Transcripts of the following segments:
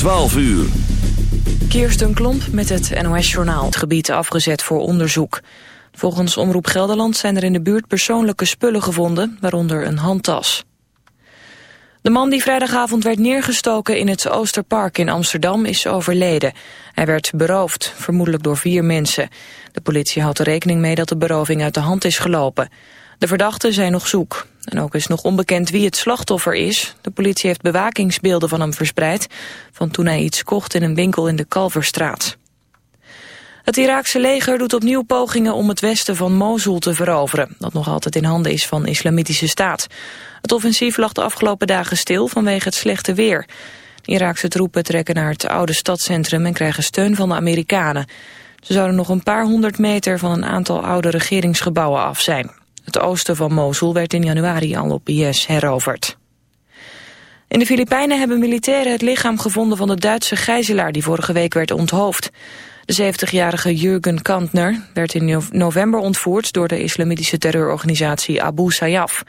12 uur. Kirsten Klomp met het NOS-journaal. Het gebied afgezet voor onderzoek. Volgens Omroep Gelderland zijn er in de buurt persoonlijke spullen gevonden, waaronder een handtas. De man die vrijdagavond werd neergestoken in het Oosterpark in Amsterdam is overleden. Hij werd beroofd, vermoedelijk door vier mensen. De politie houdt er rekening mee dat de beroving uit de hand is gelopen. De verdachten zijn nog zoek. En ook is nog onbekend wie het slachtoffer is. De politie heeft bewakingsbeelden van hem verspreid... van toen hij iets kocht in een winkel in de Kalverstraat. Het Iraakse leger doet opnieuw pogingen om het westen van Mosul te veroveren... dat nog altijd in handen is van islamitische staat. Het offensief lag de afgelopen dagen stil vanwege het slechte weer. Iraakse troepen trekken naar het oude stadscentrum... en krijgen steun van de Amerikanen. Ze zouden nog een paar honderd meter van een aantal oude regeringsgebouwen af zijn. Het oosten van Mosul werd in januari al op IS heroverd. In de Filipijnen hebben militairen het lichaam gevonden van de Duitse gijzelaar die vorige week werd onthoofd. De 70-jarige Jurgen Kantner werd in november ontvoerd door de islamitische terreurorganisatie Abu Sayyaf.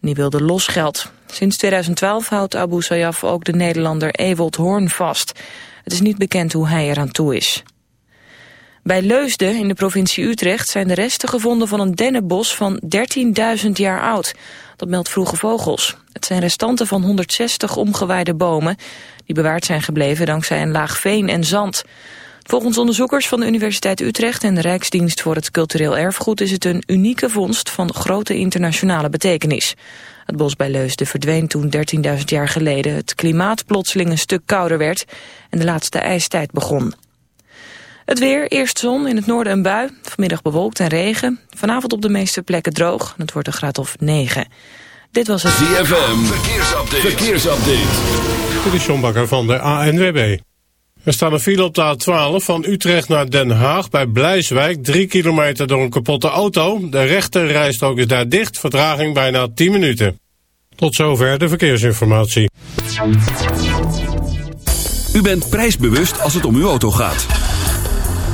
Die wilde losgeld. Sinds 2012 houdt Abu Sayyaf ook de Nederlander Ewold Hoorn vast. Het is niet bekend hoe hij eraan toe is. Bij Leusden in de provincie Utrecht zijn de resten gevonden van een dennenbos van 13.000 jaar oud. Dat meldt Vroege Vogels. Het zijn restanten van 160 omgewaaide bomen die bewaard zijn gebleven dankzij een laag veen en zand. Volgens onderzoekers van de Universiteit Utrecht en de Rijksdienst voor het Cultureel Erfgoed is het een unieke vondst van grote internationale betekenis. Het bos bij Leusden verdween toen 13.000 jaar geleden het klimaat plotseling een stuk kouder werd en de laatste ijstijd begon. Het weer, eerst zon, in het noorden een bui. Vanmiddag bewolkt en regen. Vanavond op de meeste plekken droog. Het wordt een graad of 9. Dit was het... ZFM, verkeersupdate. verkeersupdate. Dit is John Bakker van de ANWB. Er staat een file op de A12 van Utrecht naar Den Haag bij Blijswijk. Drie kilometer door een kapotte auto. De rechte rijstrook is daar dicht. Vertraging bijna 10 minuten. Tot zover de verkeersinformatie. U bent prijsbewust als het om uw auto gaat.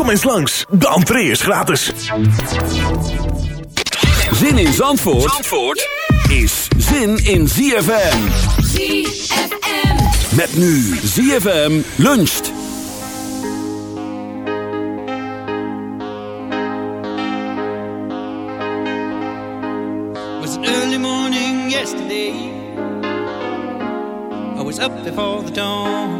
Kom eens langs, de entree is gratis. Zin in Zandvoort, Zandvoort is zin in ZFM. ZFM. Met nu ZFM luncht. Was an early morning yesterday. I was up before the dawn.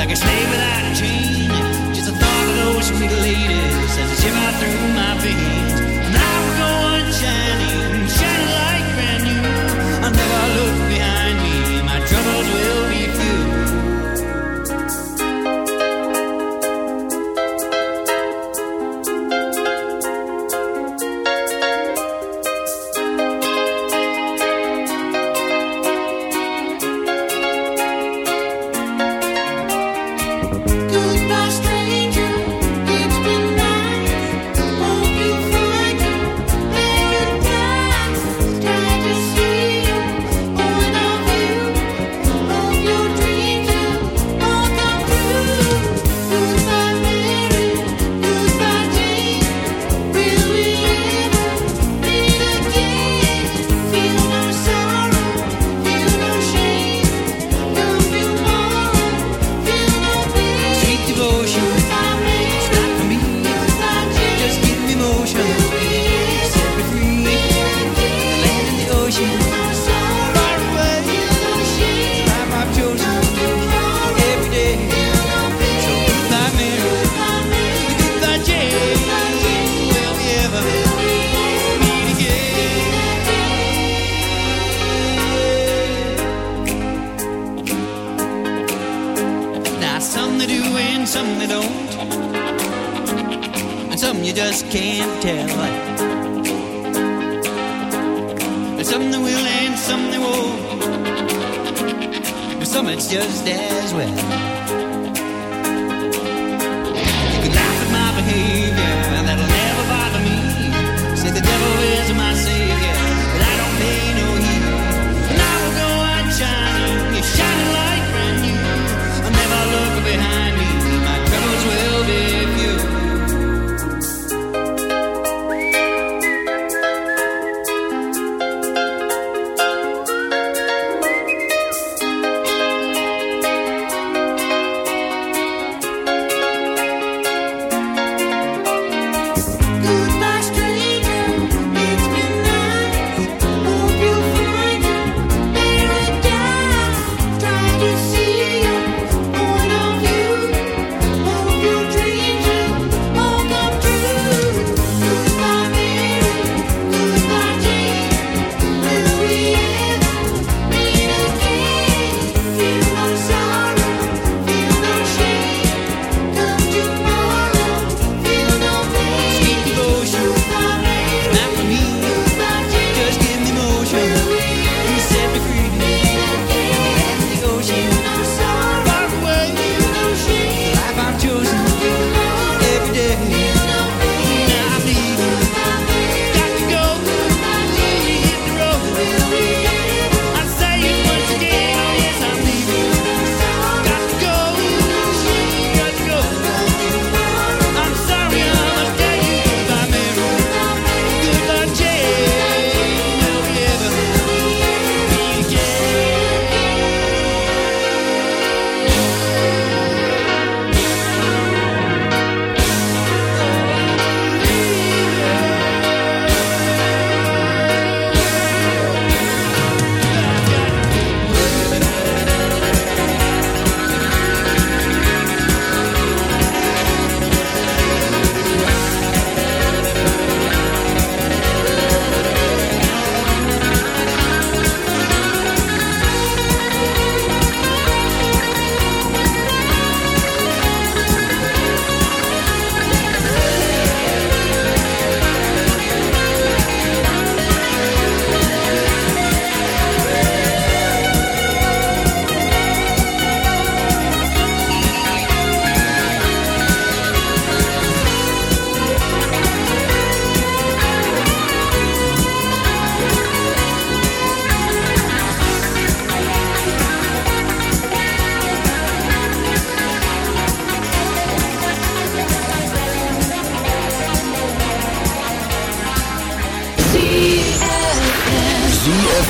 like a slave without a chain. Just the thought of those sweet ladies as they shiver through my veins.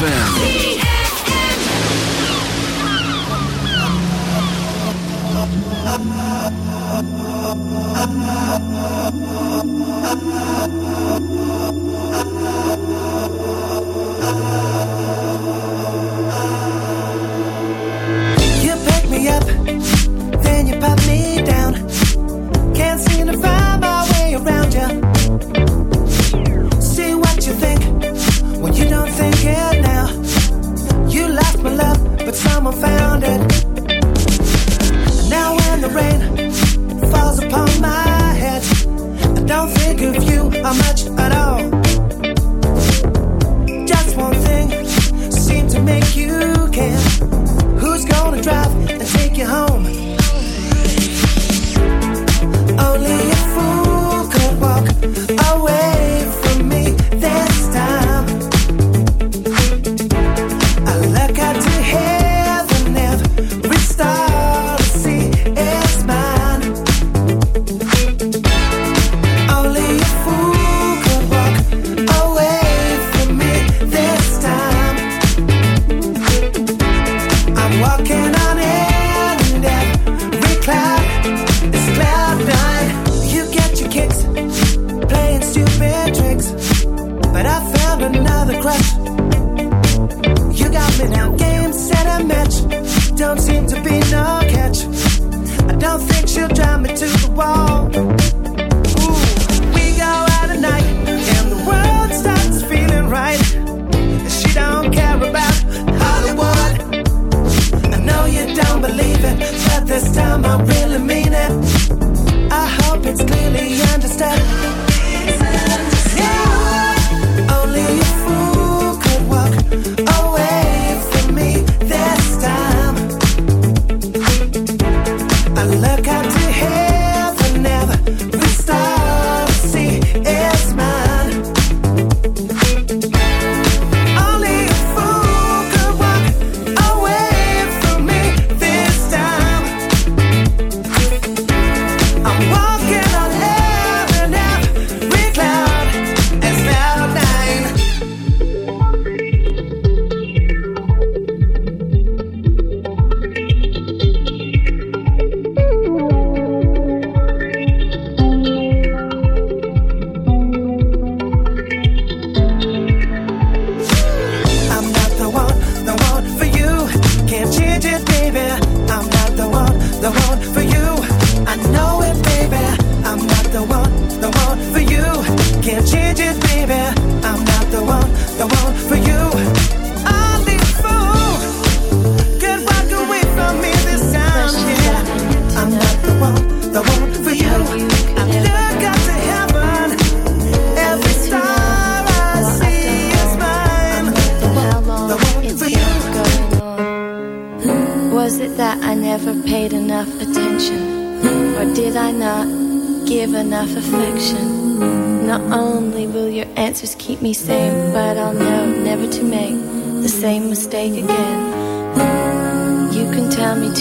ZFM.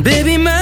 Baby, my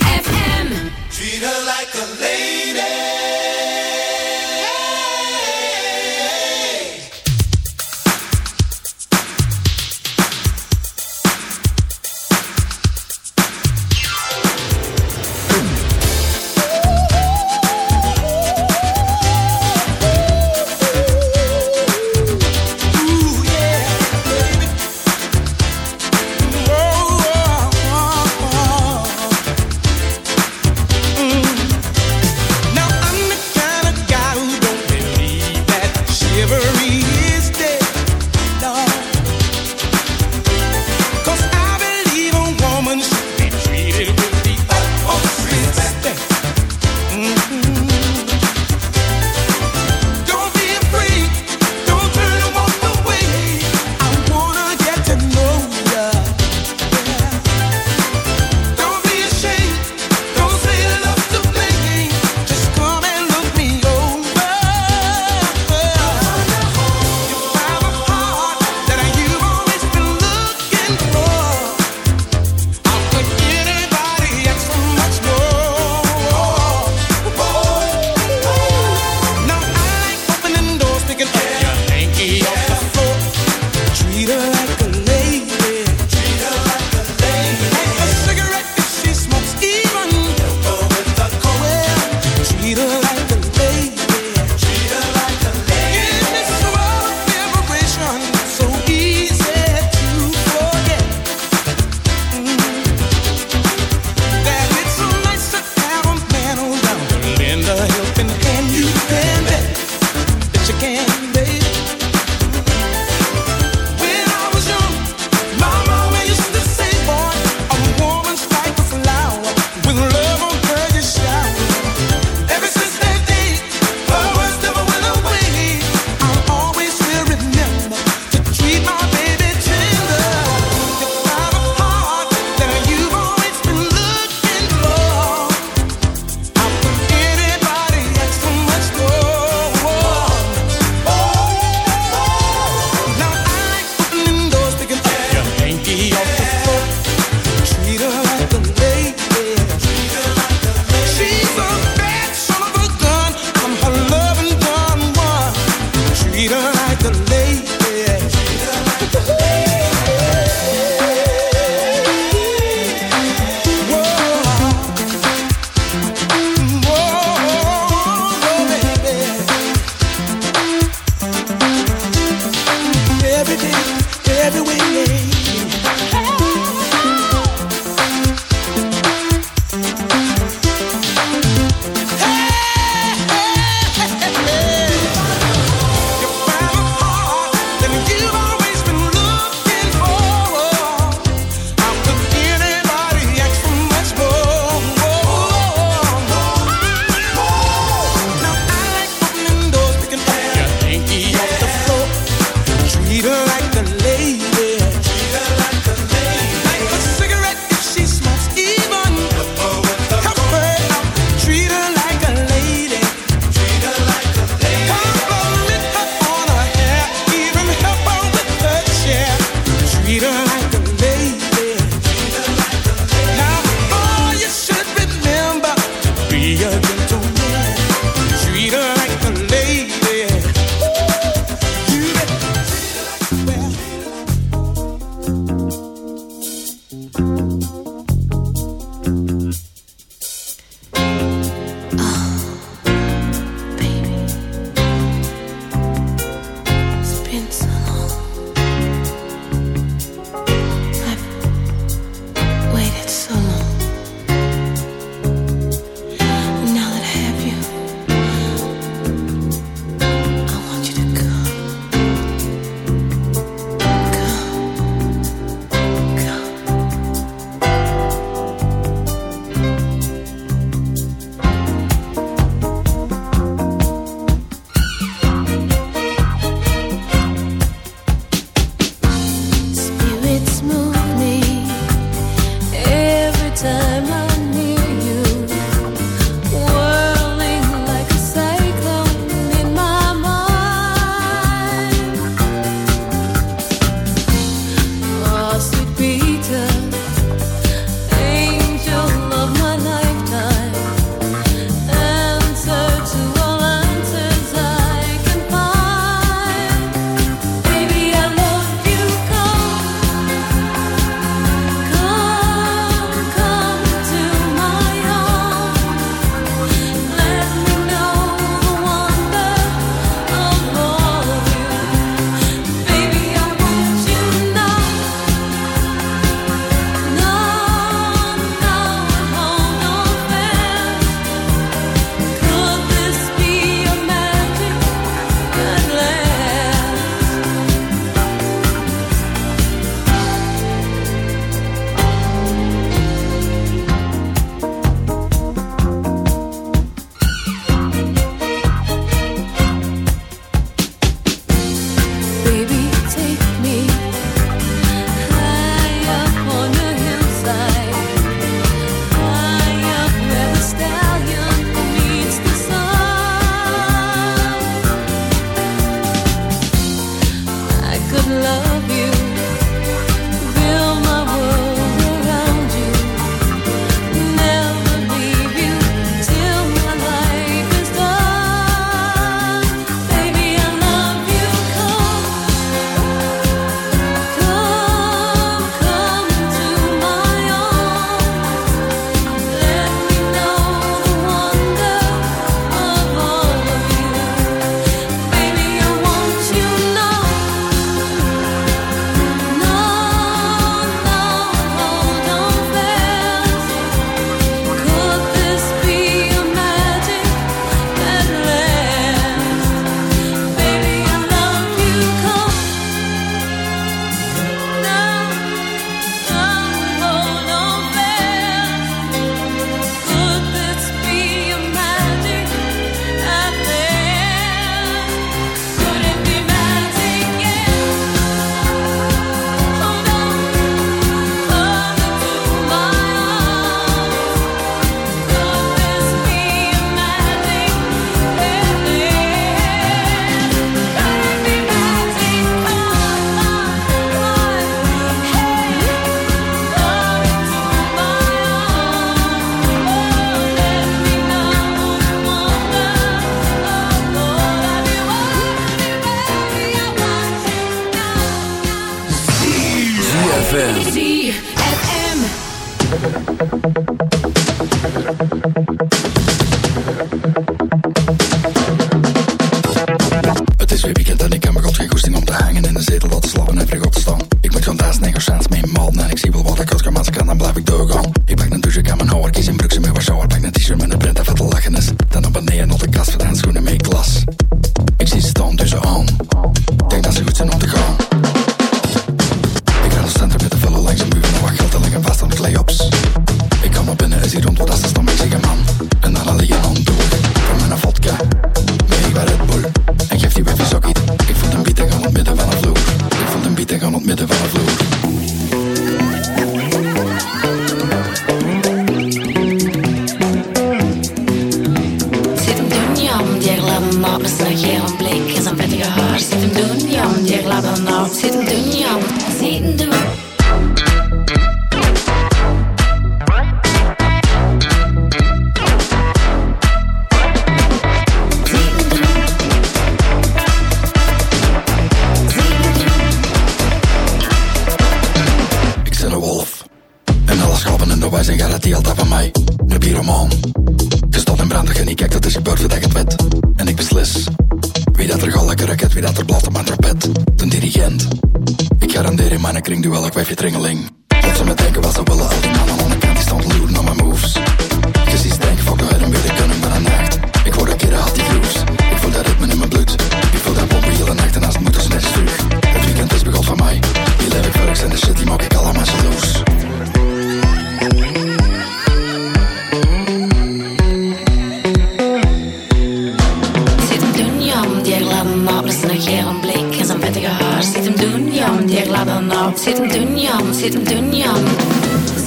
naar Geron Blik en zijn vettige haar. Ziet hem doen, jam, die gladde naam. Zit hem doen, jam, zit hem doen, jam.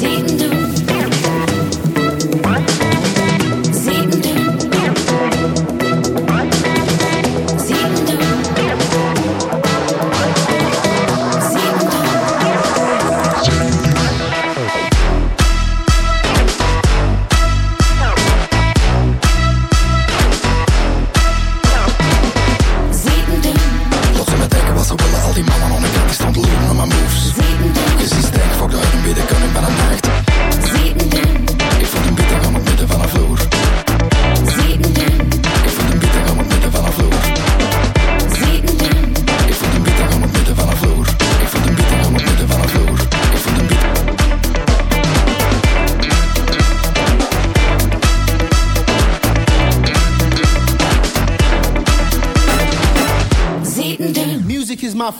Zit hem doen.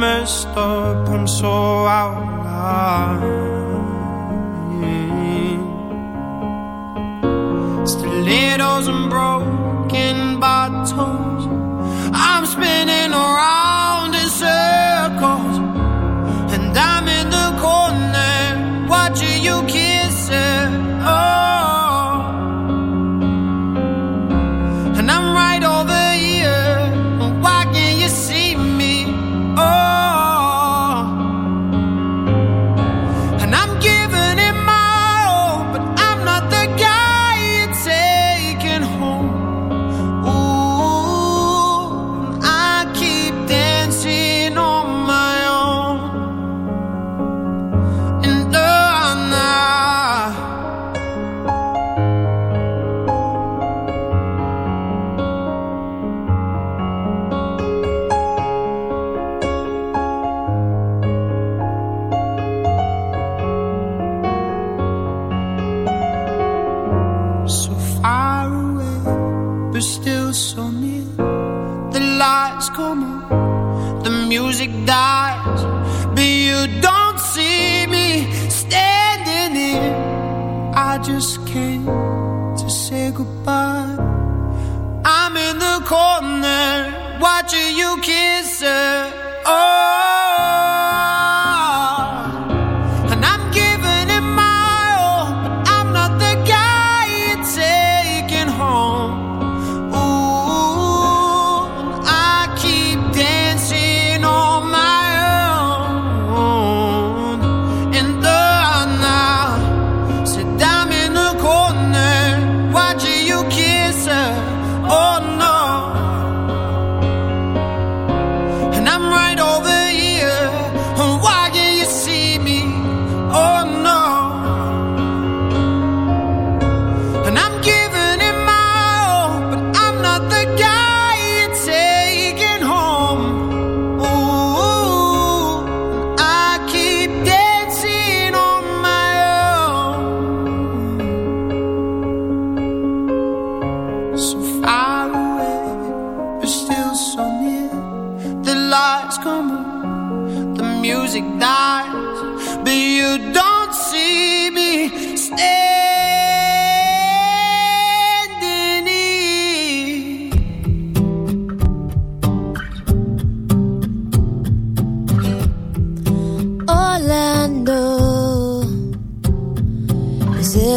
messed up and so out of line. Stilettos and broken bottles. I'm spinning around in circles, and I'm in the corner watching you. Keep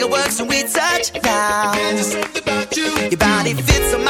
It works, when we touch down. Your body fits on my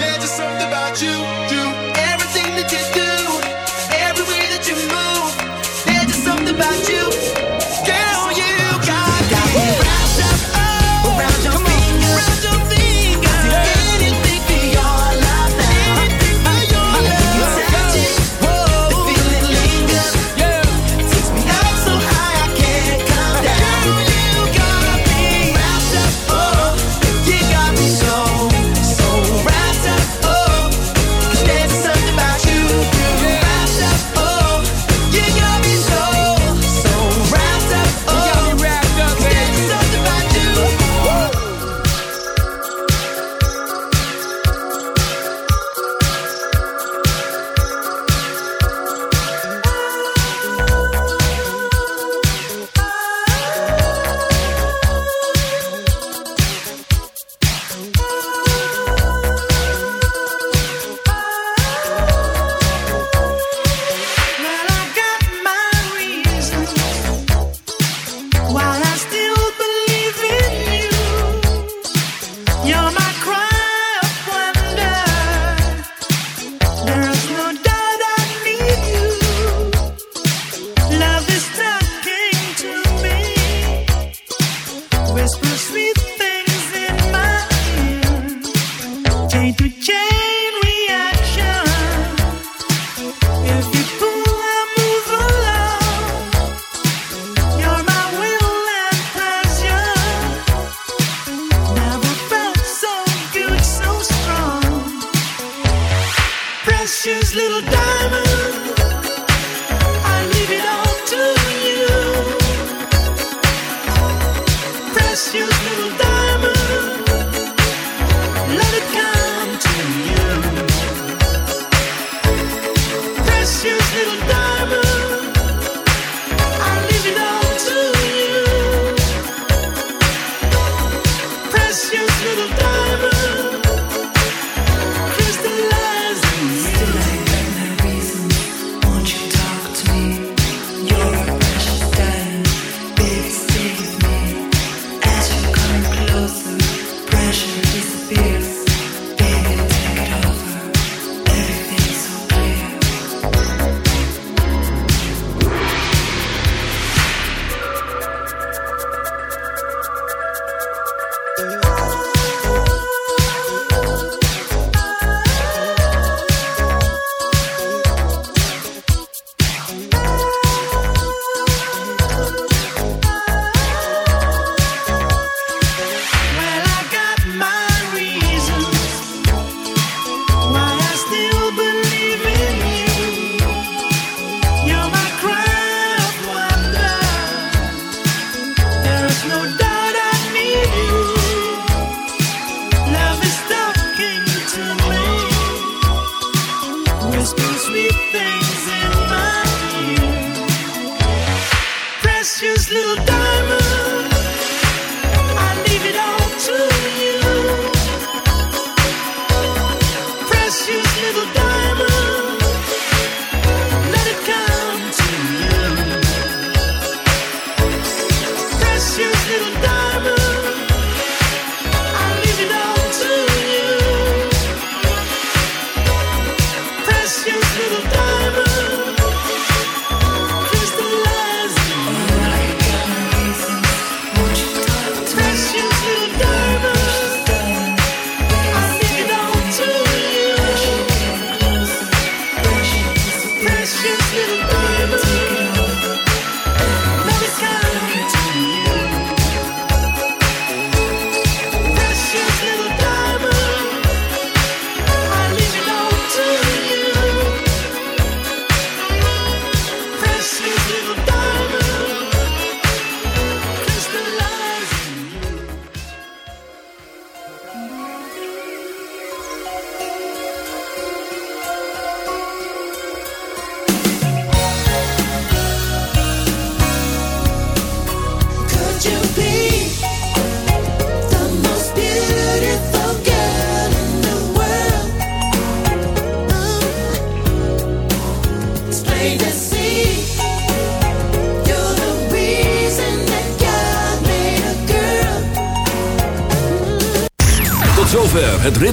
there's something about you.